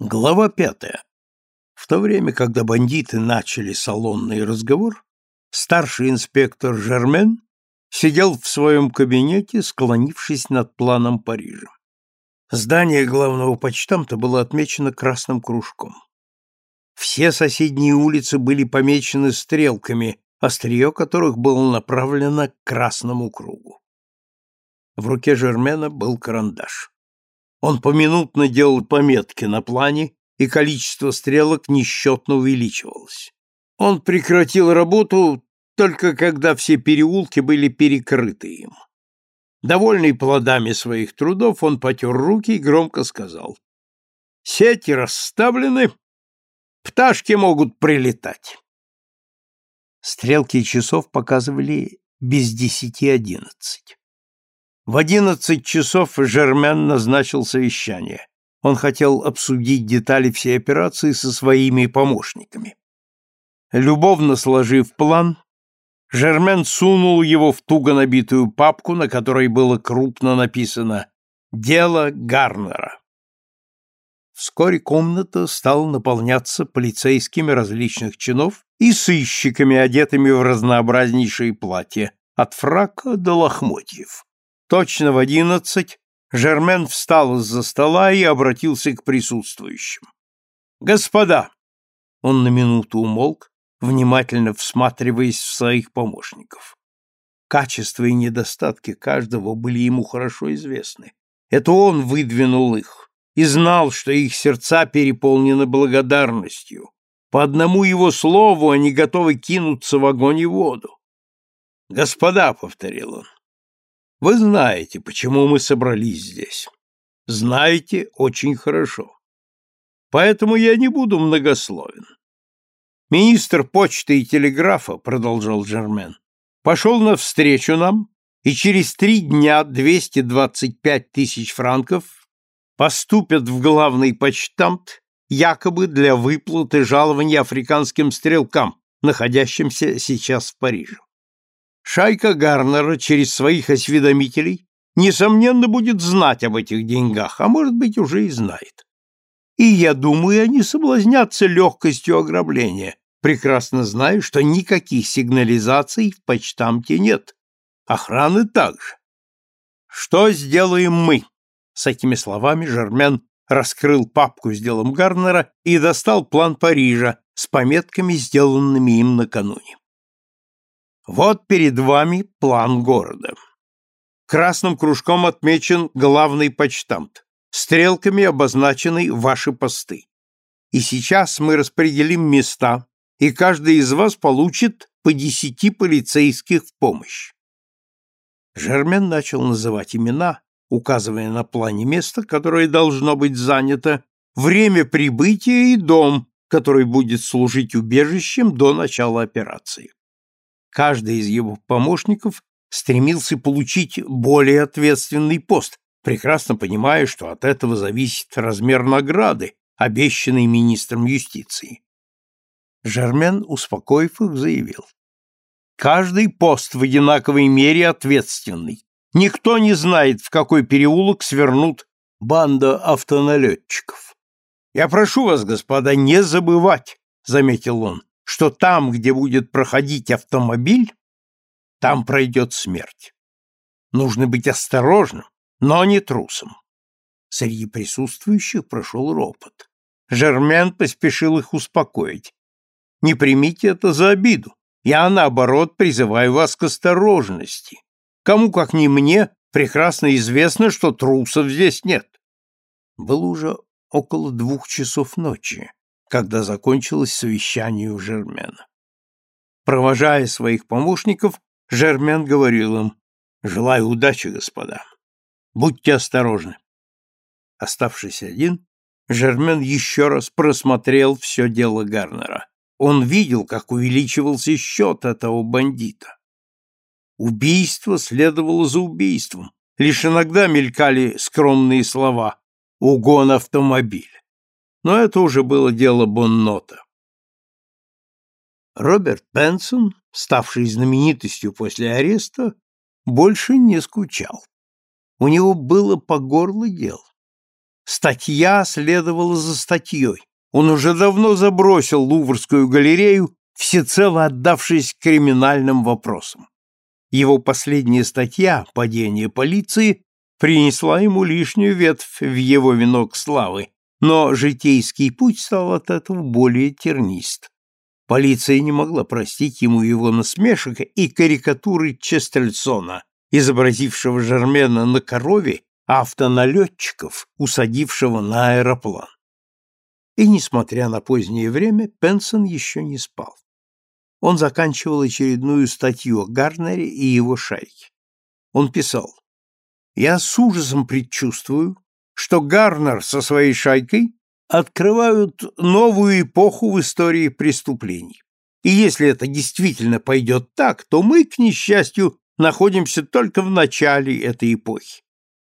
Глава пятая. В то время, когда бандиты начали салонный разговор, старший инспектор Жермен сидел в своем кабинете, склонившись над планом Парижа. Здание главного почтамта было отмечено красным кружком. Все соседние улицы были помечены стрелками, острие которых было направлено к красному кругу. В руке Жермена был карандаш. Он поминутно делал пометки на плане, и количество стрелок несчетно увеличивалось. Он прекратил работу только когда все переулки были перекрыты им. Довольный плодами своих трудов, он потер руки и громко сказал. «Сети расставлены, пташки могут прилетать». Стрелки часов показывали без десяти одиннадцать. В одиннадцать часов Жермен назначил совещание. Он хотел обсудить детали всей операции со своими помощниками. Любовно сложив план, Жермен сунул его в туго набитую папку, на которой было крупно написано «Дело Гарнера». Вскоре комната стала наполняться полицейскими различных чинов и сыщиками, одетыми в разнообразнейшие платья, от фрака до лохмотьев. Точно в одиннадцать Жермен встал из-за стола и обратился к присутствующим. «Господа!» Он на минуту умолк, внимательно всматриваясь в своих помощников. Качества и недостатки каждого были ему хорошо известны. Это он выдвинул их и знал, что их сердца переполнены благодарностью. По одному его слову они готовы кинуться в огонь и воду. «Господа», — повторил он, вы знаете, почему мы собрались здесь. Знаете очень хорошо. Поэтому я не буду многословен. Министр почты и телеграфа, продолжал Жермен, пошел навстречу нам, и через три дня 225 тысяч франков поступят в главный почтамт якобы для выплаты жалования африканским стрелкам, находящимся сейчас в Париже. Шайка Гарнера через своих осведомителей несомненно будет знать об этих деньгах, а может быть уже и знает. И я думаю, они соблазнятся легкостью ограбления, прекрасно зная, что никаких сигнализаций в почтамте нет. Охраны также. Что сделаем мы? С этими словами Жермен раскрыл папку с делом Гарнера и достал план Парижа с пометками, сделанными им накануне. Вот перед вами план города. Красным кружком отмечен главный почтамт. Стрелками обозначены ваши посты. И сейчас мы распределим места, и каждый из вас получит по десяти полицейских в помощь. Жермен начал называть имена, указывая на плане место, которое должно быть занято, время прибытия и дом, который будет служить убежищем до начала операции. Каждый из его помощников стремился получить более ответственный пост, прекрасно понимая, что от этого зависит размер награды, обещанной министром юстиции. Жермен, успокоив их, заявил. Каждый пост в одинаковой мере ответственный. Никто не знает, в какой переулок свернут банда автоналетчиков. Я прошу вас, господа, не забывать, заметил он, что там, где будет проходить автомобиль, там пройдет смерть. Нужно быть осторожным, но не трусом. Среди присутствующих прошел ропот. Жермен поспешил их успокоить. Не примите это за обиду. Я, наоборот, призываю вас к осторожности. Кому, как не мне, прекрасно известно, что трусов здесь нет. Было уже около двух часов ночи когда закончилось совещание у Жермена. Провожая своих помощников, Жермен говорил им, «Желаю удачи, господа. Будьте осторожны». Оставшись один, Жермен еще раз просмотрел все дело Гарнера. Он видел, как увеличивался счет этого бандита. Убийство следовало за убийством. Лишь иногда мелькали скромные слова «угон автомобиля» но это уже было дело Боннота. Роберт Пенсон, ставший знаменитостью после ареста, больше не скучал. У него было по горло дел. Статья следовала за статьей. Он уже давно забросил Луврскую галерею, всецело отдавшись криминальным вопросам. Его последняя статья «Падение полиции» принесла ему лишнюю ветвь в его венок славы, но житейский путь стал от этого более тернист. Полиция не могла простить ему его насмешек и карикатуры Честельсона, изобразившего Жермена на корове, а автоналетчиков, усадившего на аэроплан. И, несмотря на позднее время, Пенсон еще не спал. Он заканчивал очередную статью о Гарнере и его шайке. Он писал, «Я с ужасом предчувствую, что Гарнер со своей шайкой открывают новую эпоху в истории преступлений. И если это действительно пойдет так, то мы, к несчастью, находимся только в начале этой эпохи.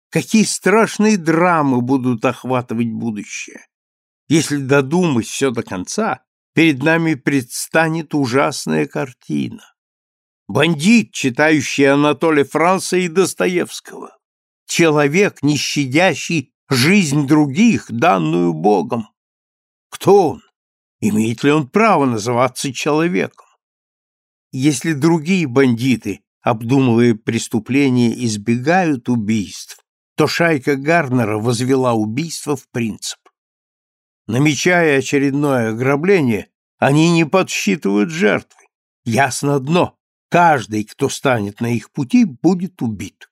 Какие страшные драмы будут охватывать будущее. Если додумать все до конца, перед нами предстанет ужасная картина. Бандит, читающий Анатолия Франца и Достоевского. Человек, не щадящий жизнь других, данную Богом. Кто он? Имеет ли он право называться человеком? Если другие бандиты, обдумывая преступления, избегают убийств, то шайка Гарнера возвела убийство в принцип. Намечая очередное ограбление, они не подсчитывают жертвы. Ясно одно — каждый, кто станет на их пути, будет убит.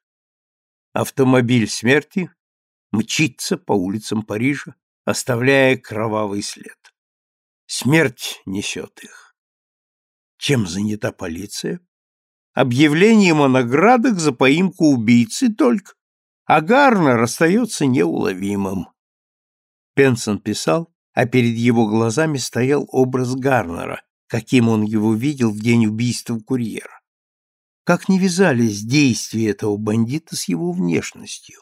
Автомобиль смерти мчится по улицам Парижа, оставляя кровавый след. Смерть несет их. Чем занята полиция? Объявлением о наградах за поимку убийцы только, а Гарнер остается неуловимым. Пенсон писал, а перед его глазами стоял образ Гарнера, каким он его видел в день убийства курьера. Как не вязались действия этого бандита с его внешностью?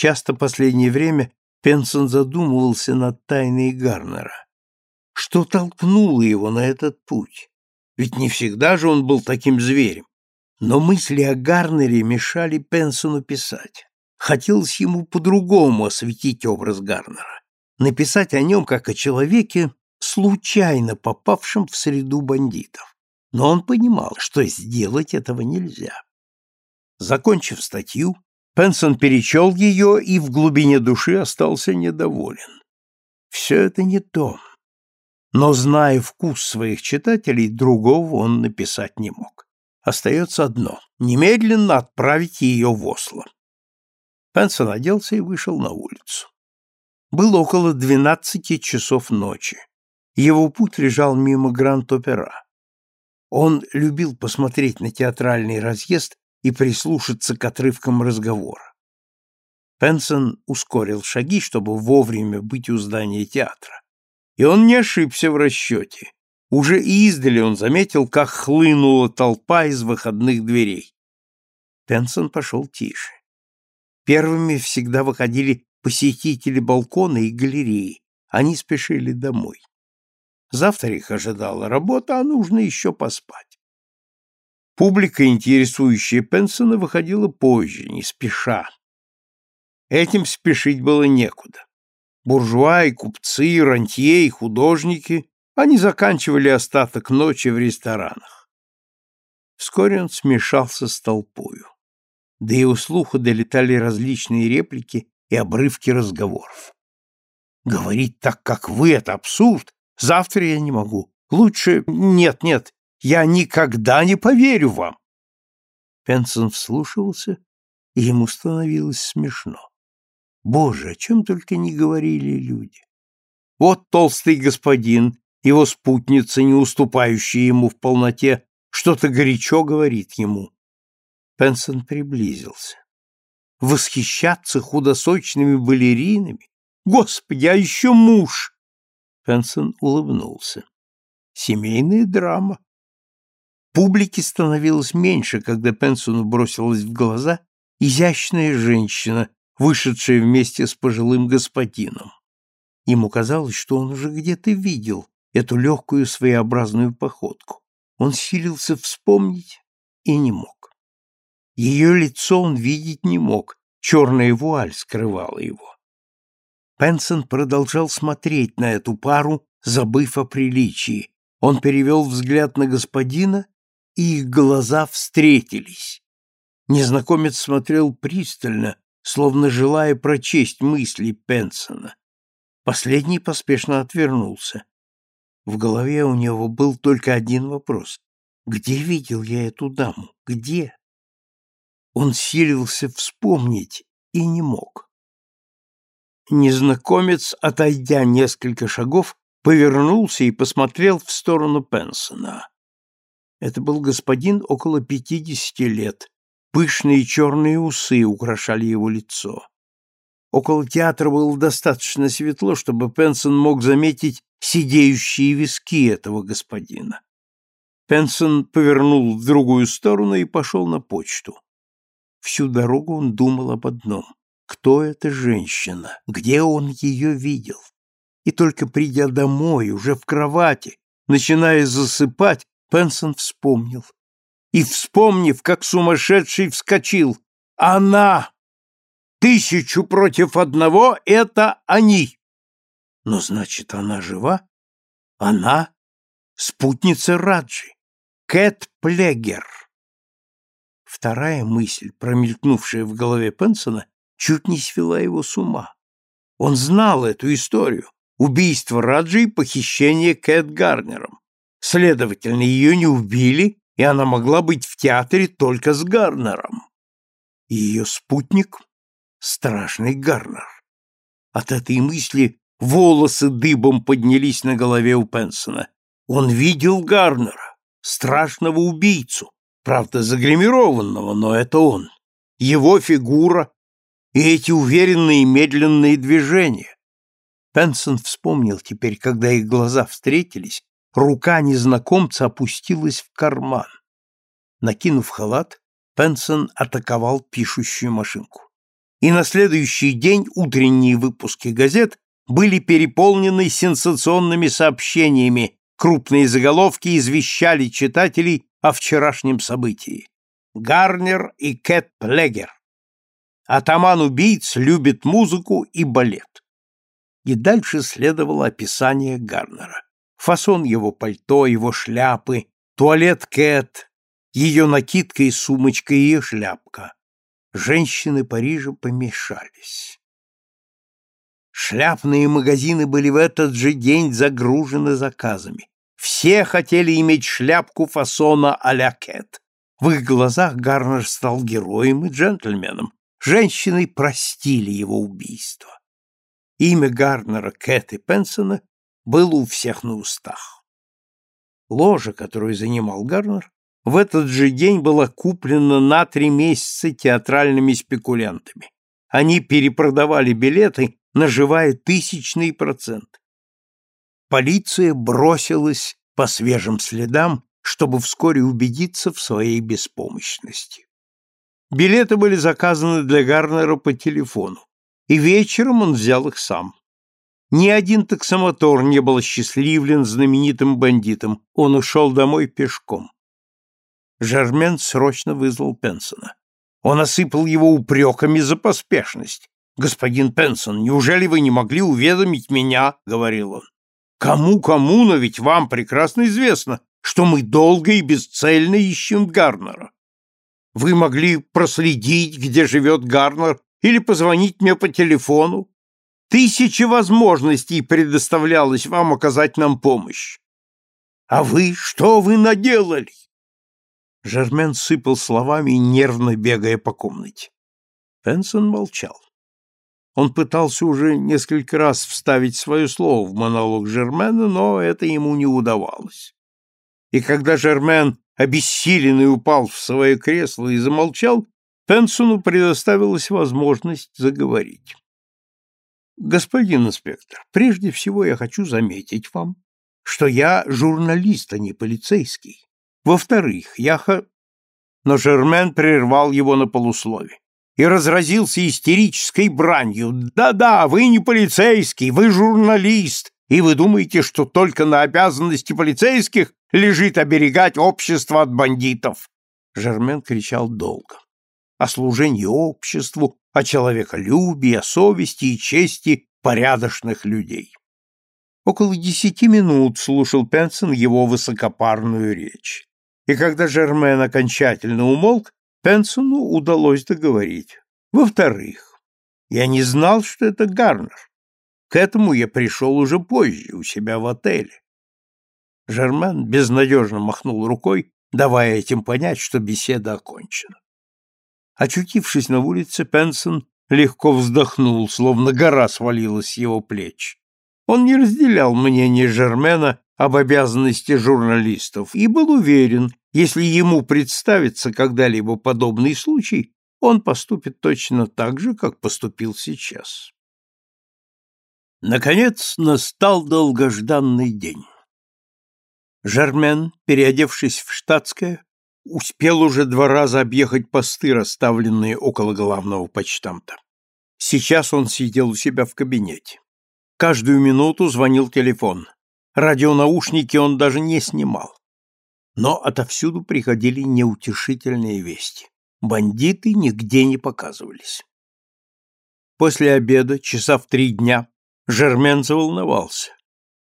Часто последнее время Пенсон задумывался над тайной Гарнера. Что толкнуло его на этот путь? Ведь не всегда же он был таким зверем. Но мысли о Гарнере мешали Пенсону писать. Хотелось ему по-другому осветить образ Гарнера, написать о нем как о человеке, случайно попавшем в среду бандитов. Но он понимал, что сделать этого нельзя. Закончив статью, Пенсон перечел ее и в глубине души остался недоволен. Все это не то. Но, зная вкус своих читателей, другого он написать не мог. Остается одно — немедленно отправить ее в Осло. Пенсон оделся и вышел на улицу. Было около двенадцати часов ночи. Его путь лежал мимо Гранд-Опера. Он любил посмотреть на театральный разъезд и прислушаться к отрывкам разговора. Пенсон ускорил шаги, чтобы вовремя быть у здания театра. И он не ошибся в расчете. Уже издали он заметил, как хлынула толпа из выходных дверей. Пенсон пошел тише. Первыми всегда выходили посетители балкона и галереи. Они спешили домой. Завтра их ожидала работа, а нужно еще поспать. Публика, интересующая Пенсона, выходила позже, не спеша. Этим спешить было некуда. Буржуа и купцы, и рантье и художники, они заканчивали остаток ночи в ресторанах. Вскоре он смешался с толпою. До его слуха долетали различные реплики и обрывки разговоров. «Говорить так, как вы, это абсурд. Завтра я не могу. Лучше... Нет, нет, я никогда не поверю вам. Пенсон вслушивался, и ему становилось смешно. Боже, о чем только не говорили люди. Вот толстый господин, его спутница, не уступающая ему в полноте, что-то горячо говорит ему. Пенсон приблизился. Восхищаться худосочными балеринами? Господи, а еще муж! Пенсон улыбнулся. Семейная драма. Публики становилось меньше, когда Пенсону бросилась в глаза изящная женщина, вышедшая вместе с пожилым господином. Ему казалось, что он уже где-то видел эту легкую своеобразную походку. Он силился вспомнить и не мог. Ее лицо он видеть не мог, черная вуаль скрывала его. Пенсон продолжал смотреть на эту пару, забыв о приличии. Он перевел взгляд на господина, и их глаза встретились. Незнакомец смотрел пристально, словно желая прочесть мысли Пенсона. Последний поспешно отвернулся. В голове у него был только один вопрос. Где видел я эту даму? Где? Он силился вспомнить и не мог. Незнакомец, отойдя несколько шагов, повернулся и посмотрел в сторону Пенсона. Это был господин около пятидесяти лет. Пышные черные усы украшали его лицо. Около театра было достаточно светло, чтобы Пенсон мог заметить сидеющие виски этого господина. Пенсон повернул в другую сторону и пошел на почту. Всю дорогу он думал об одном. Кто эта женщина? Где он ее видел? И только придя домой, уже в кровати, начиная засыпать, Пенсон вспомнил. И, вспомнив, как сумасшедший вскочил. Она! Тысячу против одного — это они! Но значит, она жива? Она — спутница Раджи, Кэт Плегер. Вторая мысль, промелькнувшая в голове Пенсона, чуть не свела его с ума. Он знал эту историю. Убийство Раджи и похищение Кэт Гарнером. Следовательно, ее не убили, и она могла быть в театре только с Гарнером. ее спутник — страшный Гарнер. От этой мысли волосы дыбом поднялись на голове у Пенсона. Он видел Гарнера, страшного убийцу, правда, загримированного, но это он. Его фигура и эти уверенные медленные движения. Пенсон вспомнил теперь, когда их глаза встретились, рука незнакомца опустилась в карман. Накинув халат, Пенсон атаковал пишущую машинку. И на следующий день утренние выпуски газет были переполнены сенсационными сообщениями, крупные заголовки извещали читателей о вчерашнем событии. Гарнер и Кэт Плегер. Атаман убийц любит музыку и балет. И дальше следовало описание Гарнера. Фасон его пальто, его шляпы, туалет Кэт, ее накидка и сумочка, ее шляпка. Женщины Парижа помешались. Шляпные магазины были в этот же день загружены заказами. Все хотели иметь шляпку фасона а-ля Кэт. В их глазах Гарнер стал героем и джентльменом. Женщины простили его убийство. Имя Гарнера, Кэт и Пенсона было у всех на устах. Ложа, которую занимал Гарнер, в этот же день была куплена на три месяца театральными спекулянтами. Они перепродавали билеты, наживая тысячный процент полиция бросилась по свежим следам, чтобы вскоре убедиться в своей беспомощности. Билеты были заказаны для Гарнера по телефону, и вечером он взял их сам. Ни один таксомотор не был осчастливлен знаменитым бандитом, он ушел домой пешком. Жермен срочно вызвал Пенсона. Он осыпал его упреками за поспешность. «Господин Пенсон, неужели вы не могли уведомить меня?» — говорил он. Кому-кому, но ведь вам прекрасно известно, что мы долго и бесцельно ищем Гарнера. Вы могли проследить, где живет Гарнер, или позвонить мне по телефону. Тысячи возможностей предоставлялось вам оказать нам помощь. А вы, что вы наделали? Жермен сыпал словами, нервно бегая по комнате. Пенсон молчал. Он пытался уже несколько раз вставить свое слово в монолог Жермена, но это ему не удавалось. И когда Жермен, обессиленный, упал в свое кресло и замолчал, Пенсону предоставилась возможность заговорить. «Господин инспектор, прежде всего я хочу заметить вам, что я журналист, а не полицейский. Во-вторых, я ха...» Но Жермен прервал его на полуслове и разразился истерической бранью. «Да-да, вы не полицейский, вы журналист, и вы думаете, что только на обязанности полицейских лежит оберегать общество от бандитов!» Жермен кричал долго. О служении обществу, о человеколюбии, о совести и чести порядочных людей. Около десяти минут слушал Пенсон его высокопарную речь. И когда Жермен окончательно умолк, Пенсону удалось договорить. Во-вторых, я не знал, что это Гарнер. К этому я пришел уже позже, у себя в отеле. Жермен безнадежно махнул рукой, давая этим понять, что беседа окончена. Очутившись на улице, Пенсон легко вздохнул, словно гора свалилась с его плеч. Он не разделял мнение Жермена об обязанности журналистов и был уверен, если ему представится когда-либо подобный случай, он поступит точно так же, как поступил сейчас. Наконец настал долгожданный день. Жермен, переодевшись в штатское, успел уже два раза объехать посты, расставленные около главного почтамта. Сейчас он сидел у себя в кабинете. Каждую минуту звонил телефон. Радионаушники он даже не снимал. Но отовсюду приходили неутешительные вести. Бандиты нигде не показывались. После обеда, часа в три дня, Жермен заволновался.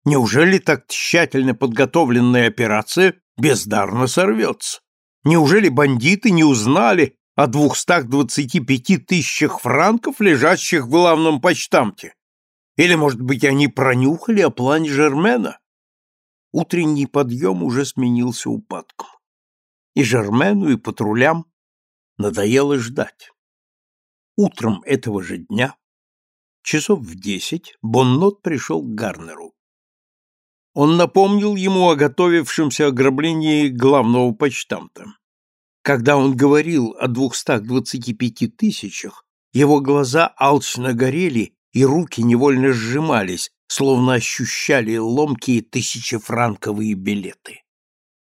Неужели так тщательно подготовленная операция бездарно сорвется? Неужели бандиты не узнали о 225 тысячах франков, лежащих в главном почтамте? Или, может быть, они пронюхали о плане Жермена? Утренний подъем уже сменился упадком. И Жермену, и патрулям надоело ждать. Утром этого же дня, часов в десять, Боннот пришел к Гарнеру. Он напомнил ему о готовившемся ограблении главного почтамта. Когда он говорил о двухстах двадцати пяти тысячах, его глаза алчно горели и руки невольно сжимались, словно ощущали ломкие тысячефранковые билеты.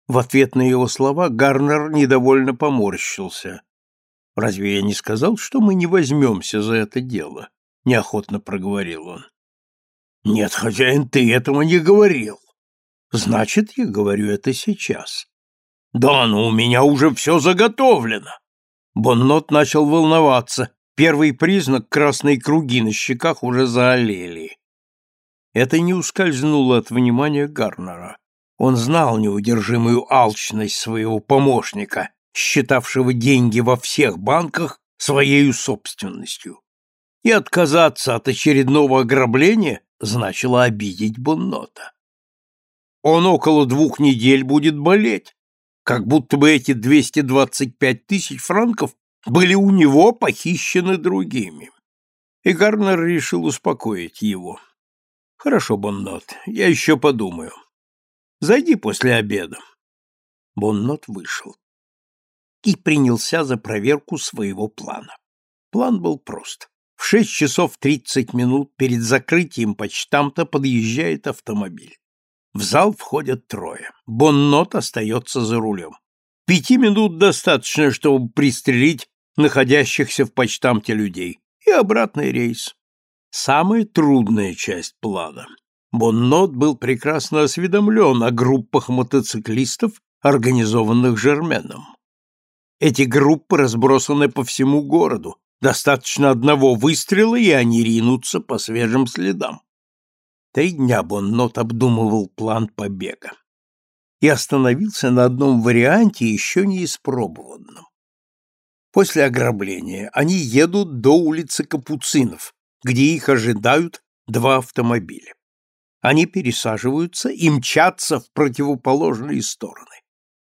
В ответ на его слова Гарнер недовольно поморщился. «Разве я не сказал, что мы не возьмемся за это дело?» — неохотно проговорил он. Нет, хозяин, ты этого не говорил. Значит, я говорю это сейчас. Да, но у меня уже все заготовлено. Боннот начал волноваться. Первый признак красной круги на щеках уже заолели. Это не ускользнуло от внимания Гарнера. Он знал неудержимую алчность своего помощника, считавшего деньги во всех банках своей собственностью. И отказаться от очередного ограбления значило обидеть Боннота. Он около двух недель будет болеть, как будто бы эти 225 тысяч франков были у него похищены другими. И Гарнер решил успокоить его. «Хорошо, Боннот, я еще подумаю. Зайди после обеда». Боннот вышел и принялся за проверку своего плана. План был прост. В шесть часов тридцать минут перед закрытием почтамта подъезжает автомобиль. В зал входят трое. Боннот остается за рулем. Пяти минут достаточно, чтобы пристрелить находящихся в почтамте людей. И обратный рейс. Самая трудная часть плана. Боннот был прекрасно осведомлен о группах мотоциклистов, организованных Жерменом. Эти группы разбросаны по всему городу, Достаточно одного выстрела, и они ринутся по свежим следам. Три дня Боннот обдумывал план побега и остановился на одном варианте, еще не испробованном. После ограбления они едут до улицы Капуцинов, где их ожидают два автомобиля. Они пересаживаются и мчатся в противоположные стороны.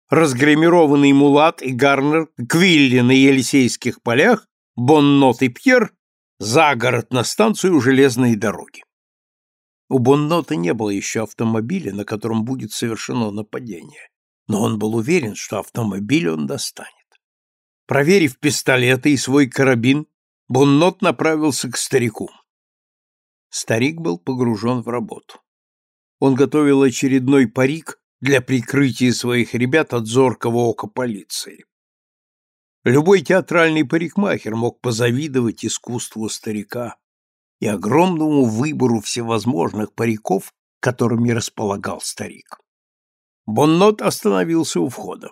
Разгримированный Мулат и Гарнер Квилли на Елисейских полях Боннот и Пьер за город на станцию железной дороги. У Боннота не было еще автомобиля, на котором будет совершено нападение, но он был уверен, что автомобиль он достанет. Проверив пистолеты и свой карабин, Боннот направился к старику. Старик был погружен в работу. Он готовил очередной парик для прикрытия своих ребят от зоркого ока полиции. Любой театральный парикмахер мог позавидовать искусству старика и огромному выбору всевозможных париков, которыми располагал старик. Боннот остановился у входа.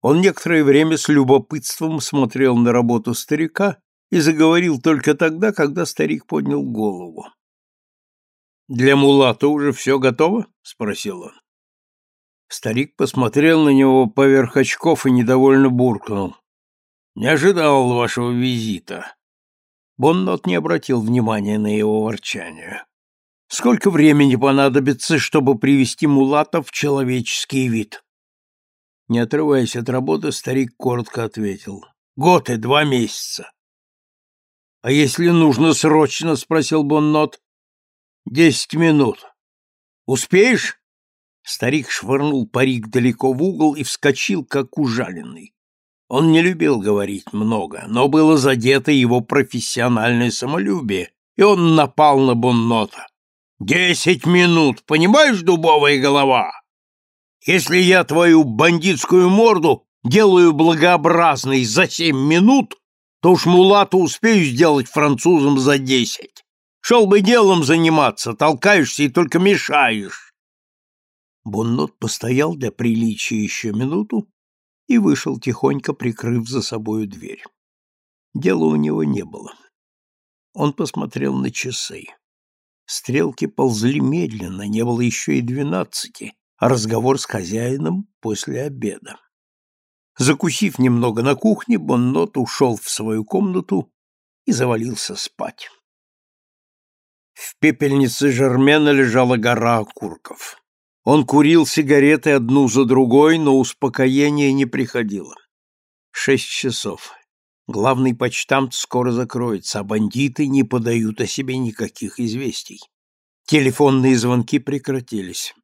Он некоторое время с любопытством смотрел на работу старика и заговорил только тогда, когда старик поднял голову. Для мулата уже все готово? спросил он. Старик посмотрел на него поверх очков и недовольно буркнул. Не ожидал вашего визита. Боннот не обратил внимания на его ворчание. Сколько времени понадобится, чтобы привести мулата в человеческий вид? Не отрываясь от работы, старик коротко ответил. Год и два месяца. А если нужно срочно, спросил Боннот. Десять минут. Успеешь? Старик швырнул парик далеко в угол и вскочил, как ужаленный. Он не любил говорить много, но было задето его профессиональное самолюбие, и он напал на Боннота. «Десять минут, понимаешь, дубовая голова? Если я твою бандитскую морду делаю благообразной за семь минут, то уж мулату успею сделать французом за десять. Шел бы делом заниматься, толкаешься и только мешаешь. Боннот постоял для приличия еще минуту и вышел тихонько, прикрыв за собою дверь. Дела у него не было. Он посмотрел на часы. Стрелки ползли медленно, не было еще и двенадцати, а разговор с хозяином после обеда. Закусив немного на кухне, Боннот ушел в свою комнату и завалился спать. В пепельнице Жермена лежала гора окурков. Он курил сигареты одну за другой, но успокоение не приходило. Шесть часов. Главный почтамт скоро закроется, а бандиты не подают о себе никаких известий. Телефонные звонки прекратились.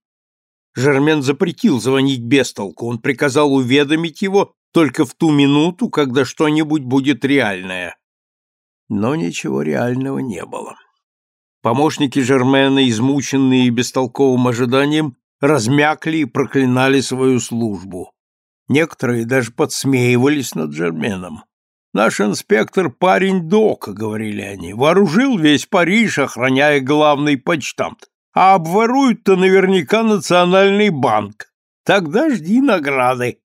Жермен запретил звонить без толку, он приказал уведомить его только в ту минуту, когда что-нибудь будет реальное. Но ничего реального не было. Помощники Жермена, измученные бестолковым ожиданием, размякли и проклинали свою службу. Некоторые даже подсмеивались над Жерменом. «Наш инспектор парень Дока», — говорили они, — вооружил весь Париж, охраняя главный почтамт. А обворуют-то наверняка национальный банк. Тогда жди награды.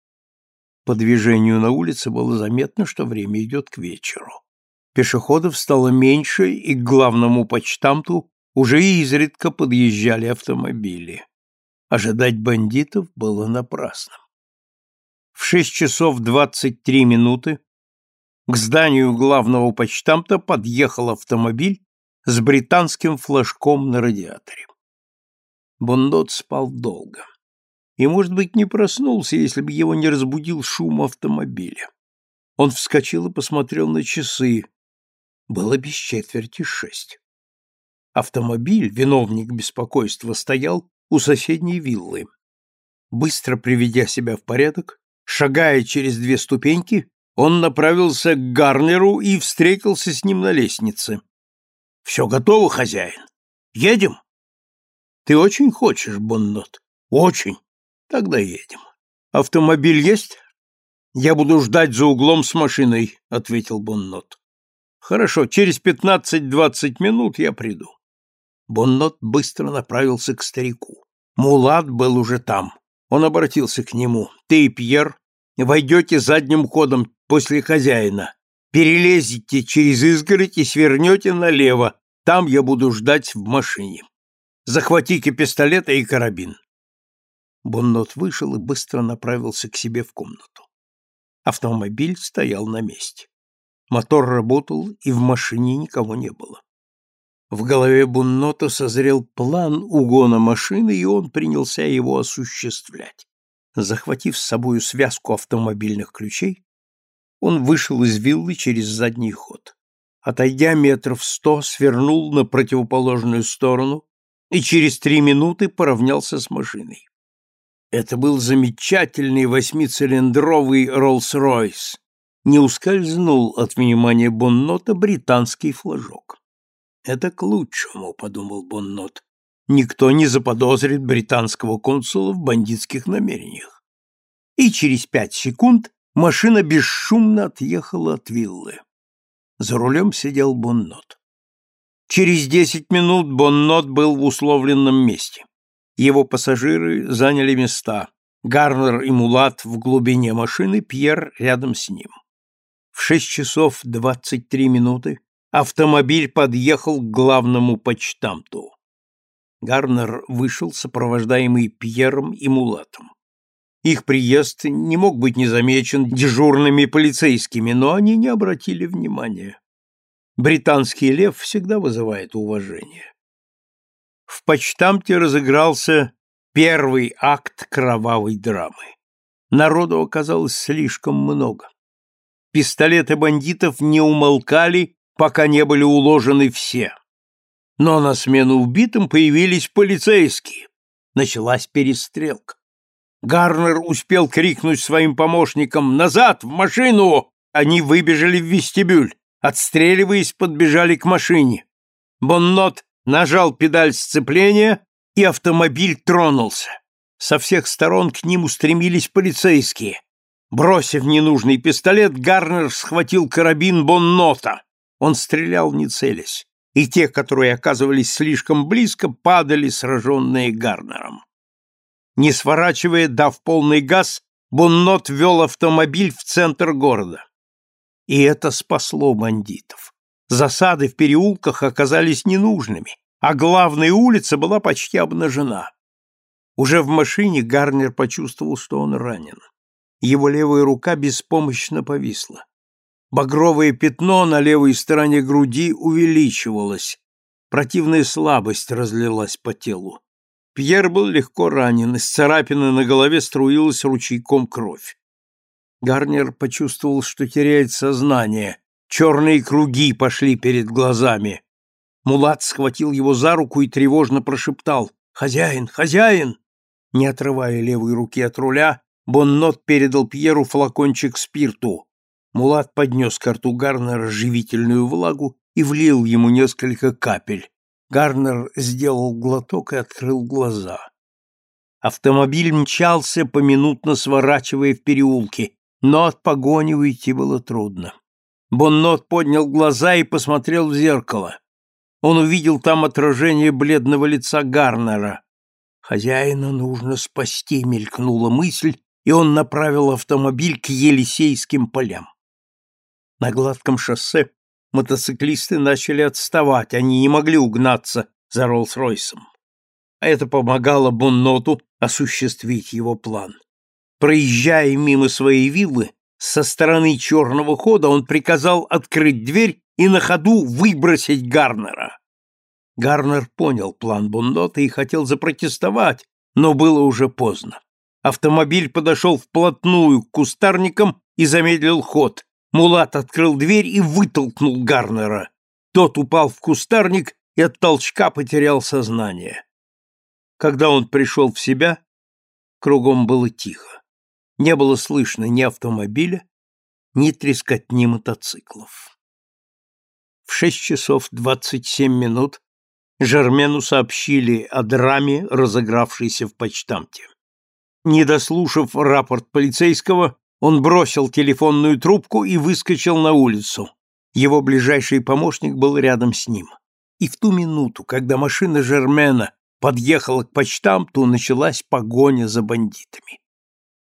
По движению на улице было заметно, что время идет к вечеру. Пешеходов стало меньше, и к главному почтамту уже изредка подъезжали автомобили. Ожидать бандитов было напрасным. В шесть часов двадцать три минуты к зданию главного почтамта подъехал автомобиль с британским флажком на радиаторе. Бондот спал долго. И, может быть, не проснулся, если бы его не разбудил шум автомобиля. Он вскочил и посмотрел на часы. Было без четверти шесть. Автомобиль, виновник беспокойства, стоял у соседней виллы. Быстро приведя себя в порядок, шагая через две ступеньки, он направился к Гарнеру и встретился с ним на лестнице. «Все готово, хозяин? Едем?» «Ты очень хочешь, Боннот?» «Очень. Тогда едем. Автомобиль есть?» «Я буду ждать за углом с машиной», — ответил Боннот. Хорошо, через пятнадцать-двадцать минут я приду. Боннот быстро направился к старику. Мулат был уже там. Он обратился к нему. Ты Пьер войдете задним ходом после хозяина. Перелезете через изгородь и свернете налево. Там я буду ждать в машине. Захвати-ка пистолет и карабин. Боннот вышел и быстро направился к себе в комнату. Автомобиль стоял на месте. Мотор работал, и в машине никого не было. В голове Буннота созрел план угона машины, и он принялся его осуществлять. Захватив с собою связку автомобильных ключей, он вышел из виллы через задний ход. Отойдя метров сто, свернул на противоположную сторону и через три минуты поравнялся с машиной. Это был замечательный восьмицилиндровый Роллс-Ройс, не ускользнул от внимания Боннота британский флажок. «Это к лучшему», — подумал Боннот. «Никто не заподозрит британского консула в бандитских намерениях». И через пять секунд машина бесшумно отъехала от виллы. За рулем сидел Боннот. Через десять минут Боннот был в условленном месте. Его пассажиры заняли места. Гарнер и Мулат в глубине машины, Пьер рядом с ним. В шесть часов двадцать три минуты автомобиль подъехал к главному почтамту. Гарнер вышел, сопровождаемый Пьером и Мулатом. Их приезд не мог быть незамечен дежурными полицейскими, но они не обратили внимания. Британский лев всегда вызывает уважение. В почтамте разыгрался первый акт кровавой драмы. Народу оказалось слишком много. Пистолеты бандитов не умолкали, пока не были уложены все. Но на смену убитым появились полицейские. Началась перестрелка. Гарнер успел крикнуть своим помощникам «Назад! В машину!» Они выбежали в вестибюль. Отстреливаясь, подбежали к машине. Боннот нажал педаль сцепления, и автомобиль тронулся. Со всех сторон к ним устремились полицейские. Бросив ненужный пистолет, Гарнер схватил карабин Боннота. Он стрелял не целясь, и те, которые оказывались слишком близко, падали, сраженные Гарнером. Не сворачивая, дав полный газ, Боннот вел автомобиль в центр города. И это спасло бандитов. Засады в переулках оказались ненужными, а главная улица была почти обнажена. Уже в машине Гарнер почувствовал, что он ранен. Его левая рука беспомощно повисла. Багровое пятно на левой стороне груди увеличивалось. Противная слабость разлилась по телу. Пьер был легко ранен, из царапины на голове струилась ручейком кровь. Гарнер почувствовал, что теряет сознание. Черные круги пошли перед глазами. Мулат схватил его за руку и тревожно прошептал «Хозяин! Хозяин!» Не отрывая левой руки от руля, Боннот передал Пьеру флакончик спирту. Мулат поднес к рту Гарнера живительную влагу и влил ему несколько капель. Гарнер сделал глоток и открыл глаза. Автомобиль мчался, поминутно сворачивая в переулки, но от погони уйти было трудно. Боннот поднял глаза и посмотрел в зеркало. Он увидел там отражение бледного лица Гарнера. «Хозяина нужно спасти», — мелькнула мысль, и он направил автомобиль к Елисейским полям. На гладком шоссе мотоциклисты начали отставать, они не могли угнаться за Роллс-Ройсом. А это помогало Бонноту осуществить его план. Проезжая мимо своей виллы, со стороны черного хода он приказал открыть дверь и на ходу выбросить Гарнера. Гарнер понял план Боннота и хотел запротестовать, но было уже поздно. Автомобиль подошел вплотную к кустарникам и замедлил ход. Мулат открыл дверь и вытолкнул Гарнера. Тот упал в кустарник и от толчка потерял сознание. Когда он пришел в себя, кругом было тихо. Не было слышно ни автомобиля, ни трескотни мотоциклов. В шесть часов двадцать семь минут Жермену сообщили о драме, разыгравшейся в почтамте. Не дослушав рапорт полицейского, он бросил телефонную трубку и выскочил на улицу. Его ближайший помощник был рядом с ним. И в ту минуту, когда машина Жермена подъехала к почтамту, началась погоня за бандитами.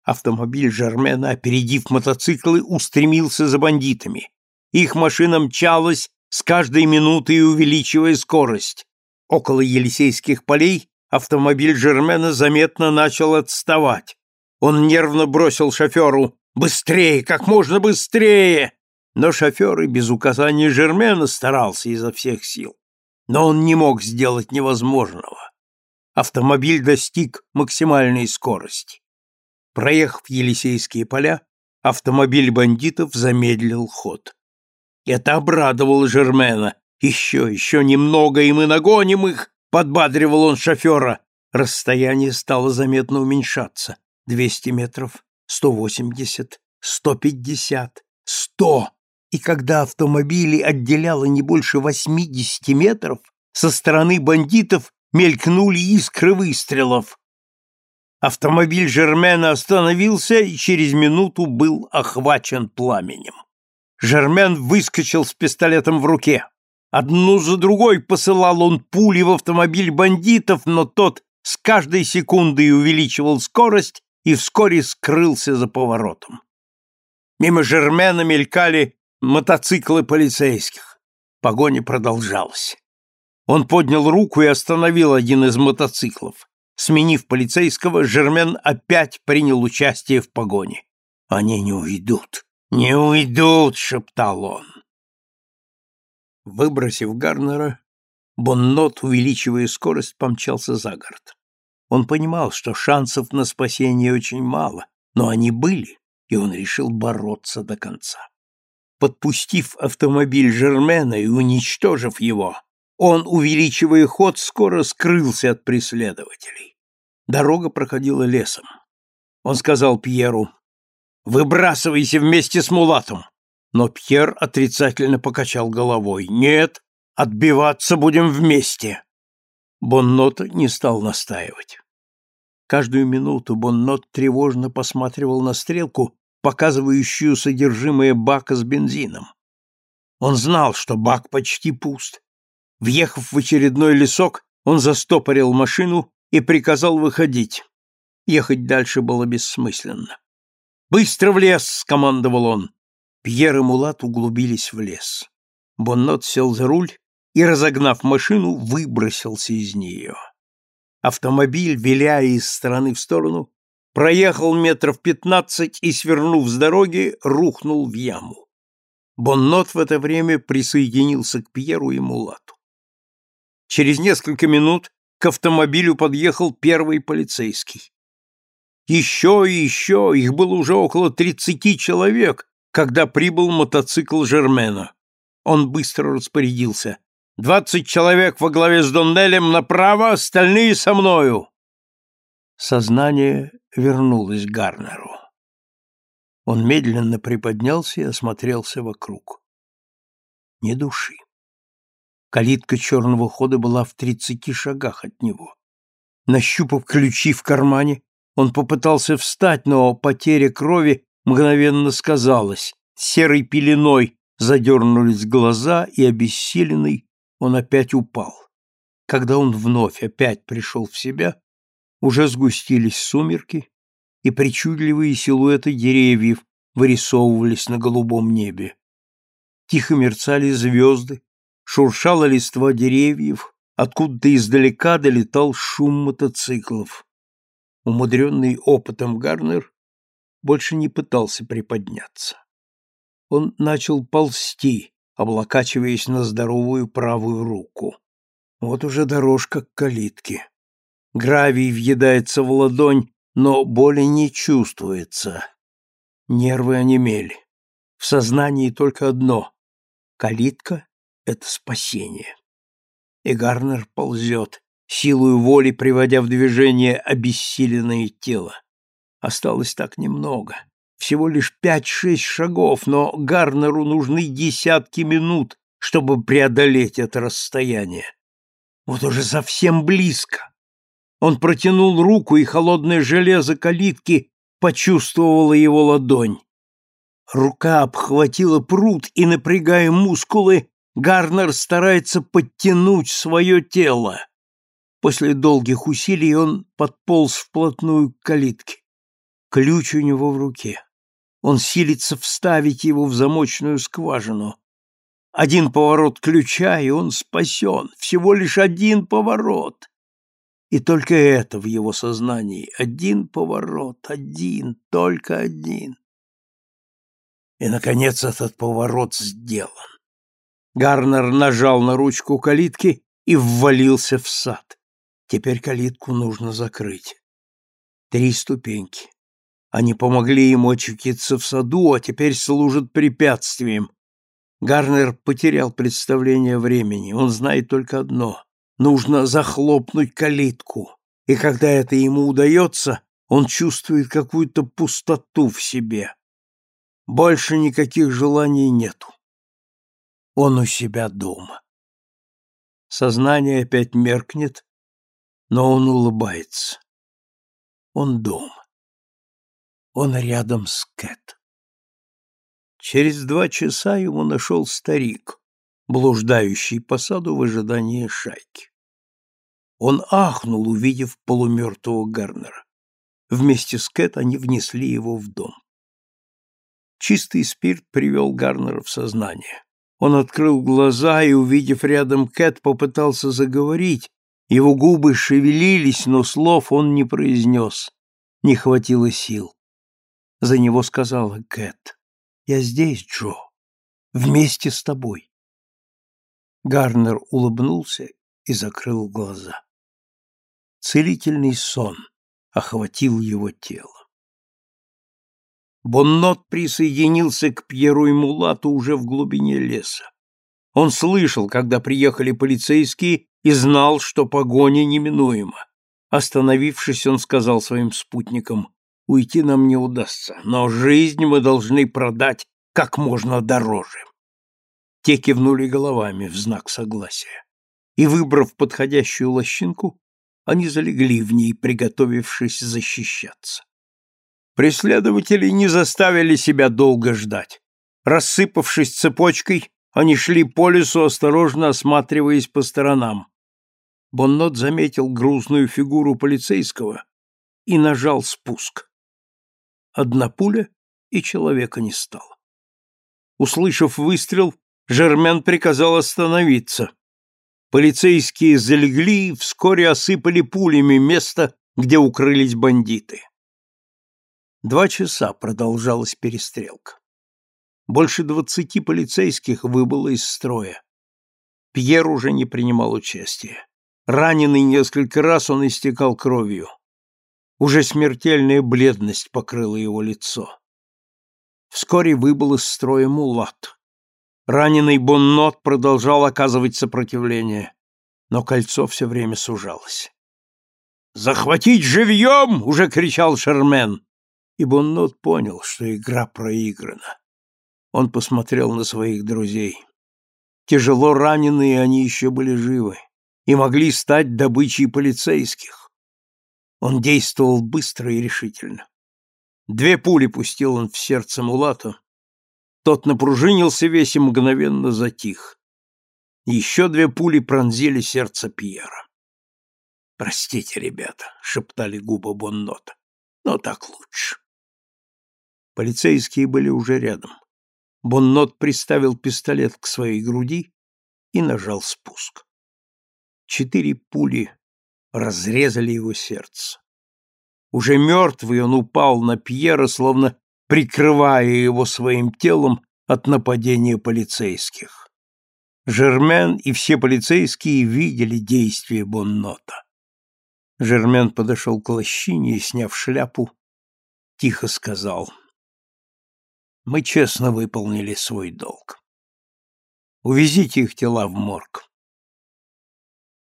Автомобиль Жермена, опередив мотоциклы, устремился за бандитами. Их машина мчалась с каждой минутой увеличивая скорость. Около Елисейских полей автомобиль Жермена заметно начал отставать. Он нервно бросил шоферу «Быстрее, как можно быстрее!» Но шофер и без указания Жермена старался изо всех сил. Но он не мог сделать невозможного. Автомобиль достиг максимальной скорости. Проехав Елисейские поля, автомобиль бандитов замедлил ход. Это обрадовало Жермена. «Еще, еще немного, и мы нагоним их!» — подбадривал он шофера. Расстояние стало заметно уменьшаться. Двести метров, сто восемьдесят, сто пятьдесят, сто. И когда автомобили отделяло не больше восьмидесяти метров, со стороны бандитов мелькнули искры выстрелов. Автомобиль Жермена остановился и через минуту был охвачен пламенем. Жермен выскочил с пистолетом в руке. Одну за другой посылал он пули в автомобиль бандитов, но тот с каждой секундой увеличивал скорость и вскоре скрылся за поворотом. Мимо Жермена мелькали мотоциклы полицейских. Погоня продолжалась. Он поднял руку и остановил один из мотоциклов. Сменив полицейского, Жермен опять принял участие в погоне. «Они не уйдут, не уйдут!» — шептал он. Выбросив Гарнера, Боннот, увеличивая скорость, помчался за город. Он понимал, что шансов на спасение очень мало, но они были, и он решил бороться до конца. Подпустив автомобиль Жермена и уничтожив его, он, увеличивая ход, скоро скрылся от преследователей. Дорога проходила лесом. Он сказал Пьеру, «Выбрасывайся вместе с Мулатом!» Но Пьер отрицательно покачал головой. «Нет, отбиваться будем вместе!» Боннот не стал настаивать. Каждую минуту Боннот тревожно посматривал на стрелку, показывающую содержимое бака с бензином. Он знал, что бак почти пуст, Въехав в очередной лесок, он застопорил машину и приказал выходить. Ехать дальше было бессмысленно. «Быстро в лес!» — скомандовал он. Пьер и Мулат углубились в лес. Боннот сел за руль и, разогнав машину, выбросился из нее. Автомобиль, виляя из стороны в сторону, проехал метров пятнадцать и, свернув с дороги, рухнул в яму. Боннот в это время присоединился к Пьеру и Мулату. Через несколько минут к автомобилю подъехал первый полицейский. Еще и еще, их было уже около тридцати человек, когда прибыл мотоцикл Жермена. Он быстро распорядился. «Двадцать человек во главе с Доннелем направо, остальные со мною!» Сознание вернулось Гарнеру. Он медленно приподнялся и осмотрелся вокруг. Ни души. Калитка черного хода была в тридцати шагах от него. Нащупав ключи в кармане, он попытался встать, но потеря крови мгновенно сказалась. Серой пеленой задернулись глаза, и, обессиленный, он опять упал. Когда он вновь опять пришел в себя, уже сгустились сумерки, и причудливые силуэты деревьев вырисовывались на голубом небе. Тихо мерцали звезды, шуршала листва деревьев, откуда-то издалека долетал шум мотоциклов. Умудренный опытом Гарнер больше не пытался приподняться. Он начал ползти, облокачиваясь на здоровую правую руку. Вот уже дорожка к калитке. Гравий въедается в ладонь, но боли не чувствуется. Нервы онемели. В сознании только одно — калитка это спасение. И Гарнер ползет, силою воли приводя в движение обессиленное тело. Осталось так немного, всего лишь пять-шесть шагов, но Гарнеру нужны десятки минут, чтобы преодолеть это расстояние. Вот уже совсем близко. Он протянул руку, и холодное железо калитки почувствовало его ладонь. Рука обхватила пруд и, напрягая мускулы, Гарнер старается подтянуть свое тело. После долгих усилий он подполз вплотную к калитке. Ключ у него в руке. Он силится вставить его в замочную скважину. Один поворот ключа, и он спасен. Всего лишь один поворот. И только это в его сознании. Один поворот, один, только один. И, наконец, этот поворот сделан. Гарнер нажал на ручку калитки и ввалился в сад. Теперь калитку нужно закрыть. Три ступеньки. Они помогли ему очутиться в саду, а теперь служат препятствием. Гарнер потерял представление времени. Он знает только одно. Нужно захлопнуть калитку. И когда это ему удается, он чувствует какую-то пустоту в себе. Больше никаких желаний нету. Он у себя дома. Сознание опять меркнет, но он улыбается. Он дома. Он рядом с Кэт. Через два часа его нашел старик, блуждающий по саду в ожидании шайки. Он ахнул, увидев полумертвого Гарнера. Вместе с Кэт они внесли его в дом. Чистый спирт привел Гарнера в сознание. Он открыл глаза и, увидев рядом Кэт, попытался заговорить. Его губы шевелились, но слов он не произнес. Не хватило сил. За него сказала Кэт. «Я здесь, Джо. Вместе с тобой». Гарнер улыбнулся и закрыл глаза. Целительный сон охватил его тело. Боннот присоединился к Пьеру и Мулату уже в глубине леса. Он слышал, когда приехали полицейские, и знал, что погоня неминуема. Остановившись, он сказал своим спутникам, «Уйти нам не удастся, но жизнь мы должны продать как можно дороже». Те кивнули головами в знак согласия. И, выбрав подходящую лощинку, они залегли в ней, приготовившись защищаться. Преследователи не заставили себя долго ждать. Рассыпавшись цепочкой, они шли по лесу, осторожно осматриваясь по сторонам. Боннот заметил грузную фигуру полицейского и нажал спуск. Одна пуля, и человека не стало. Услышав выстрел, Жермен приказал остановиться. Полицейские залегли и вскоре осыпали пулями место, где укрылись бандиты. Два часа продолжалась перестрелка. Больше двадцати полицейских выбыло из строя. Пьер уже не принимал участия. Раненый несколько раз он истекал кровью. Уже смертельная бледность покрыла его лицо. Вскоре выбыл из строя мулат. Раненый Боннот продолжал оказывать сопротивление, но кольцо все время сужалось. «Захватить живьем!» — уже кричал Шермен и Боннот понял, что игра проиграна. Он посмотрел на своих друзей. Тяжело раненые они еще были живы и могли стать добычей полицейских. Он действовал быстро и решительно. Две пули пустил он в сердце Мулата. Тот напружинился весь и мгновенно затих. Еще две пули пронзили сердце Пьера. «Простите, ребята», — шептали губы Боннота, — «но так лучше». Полицейские были уже рядом. Боннот приставил пистолет к своей груди и нажал спуск. Четыре пули разрезали его сердце. Уже мертвый он упал на Пьера, словно прикрывая его своим телом от нападения полицейских. Жермен и все полицейские видели действия Боннота. Жермен подошел к лощине и, сняв шляпу, тихо сказал — мы честно выполнили свой долг. Увезите их тела в морг.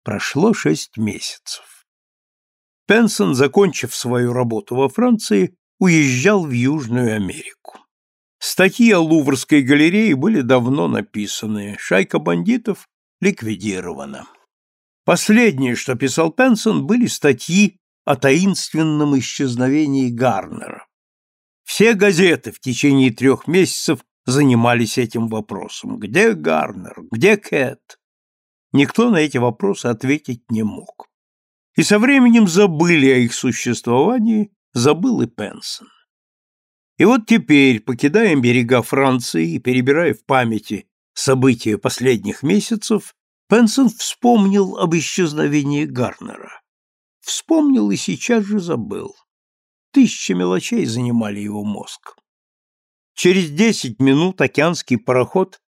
Прошло шесть месяцев. Пенсон, закончив свою работу во Франции, уезжал в Южную Америку. Статьи о Луврской галерее были давно написаны, шайка бандитов ликвидирована. Последнее, что писал Пенсон, были статьи о таинственном исчезновении Гарнера. Все газеты в течение трех месяцев занимались этим вопросом. Где Гарнер? Где Кэт? Никто на эти вопросы ответить не мог. И со временем забыли о их существовании, забыл и Пенсон. И вот теперь, покидая берега Франции и перебирая в памяти события последних месяцев, Пенсон вспомнил об исчезновении Гарнера. Вспомнил и сейчас же забыл. Тысячи мелочей занимали его мозг. Через десять минут океанский пароход,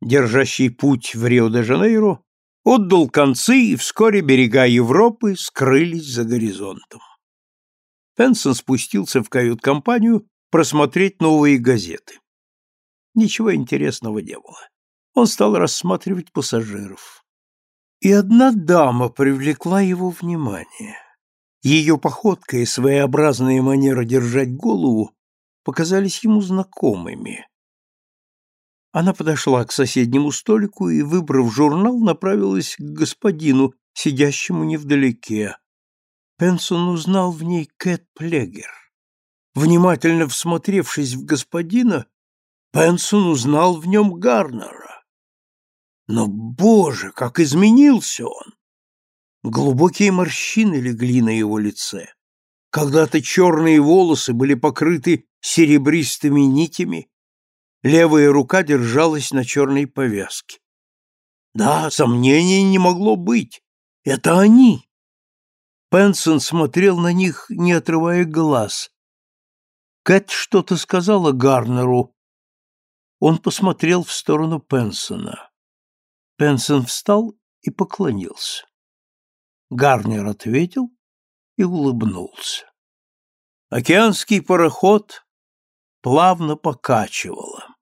держащий путь в Рио-де-Жанейро, отдал концы, и вскоре берега Европы скрылись за горизонтом. Пенсон спустился в кают-компанию просмотреть новые газеты. Ничего интересного не было. Он стал рассматривать пассажиров. И одна дама привлекла его внимание. Ее походка и своеобразная манера держать голову показались ему знакомыми. Она подошла к соседнему столику и, выбрав журнал, направилась к господину, сидящему невдалеке. Пенсон узнал в ней Кэт Плегер. Внимательно всмотревшись в господина, Пенсон узнал в нем Гарнера. Но, боже, как изменился он! Глубокие морщины легли на его лице. Когда-то черные волосы были покрыты серебристыми нитями, Левая рука держалась на черной повязке. Да, сомнений не могло быть. Это они. Пенсон смотрел на них, не отрывая глаз. Кэт что-то сказала Гарнеру. Он посмотрел в сторону Пенсона. Пенсон встал и поклонился. Гарнер ответил и улыбнулся. Океанский пароход плавно покачивало.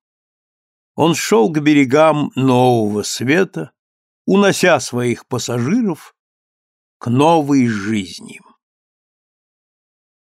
Он шел к берегам нового света, унося своих пассажиров к новой жизни.